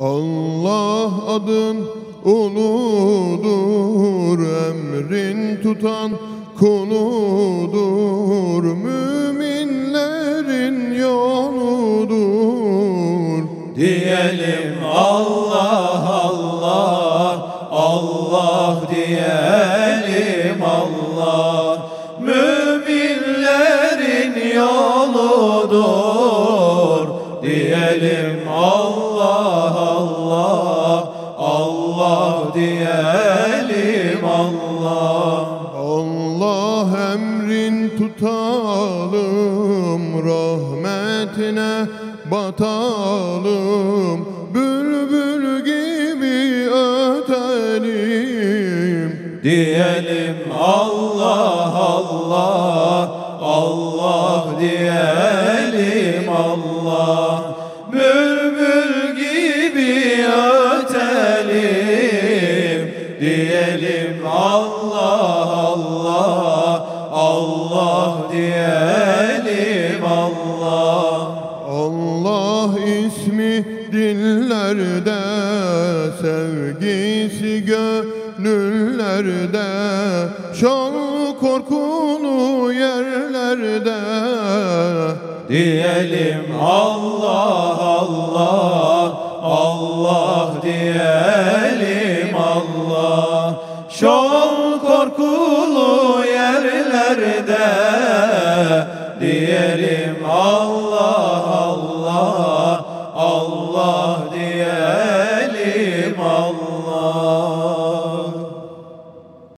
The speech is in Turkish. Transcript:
Allah adın uludur, emrin tutan kuludur, müminlerin yoludur. Diyelim Allah Allah Allah diyelim Allah Müminlerin yoludur Diyelim Allah emrin tutalım, rahmetine batalım, bülbül gibi ötelim. Diyelim Allah Allah Allah diyelim Allah Bülbül gibi ötelim Diyelim Allah diyelim Allah Allah ismi dillerde, sevgisi gönüllerde, şan korkulu yerlerde. Diyelim Allah Allah Allah diyelim Allah Şol korkulu yerlerde diyelim Allah Allah Allah diyelim Allah.